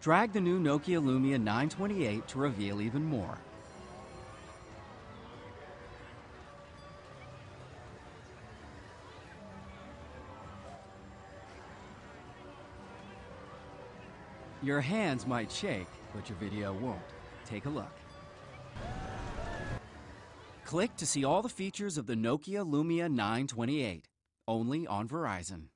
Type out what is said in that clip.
Drag the new Nokia Lumia 928 to reveal even more. Your hands might shake, but your video won't. Take a look. Click to see all the features of the Nokia Lumia 928, only on Verizon.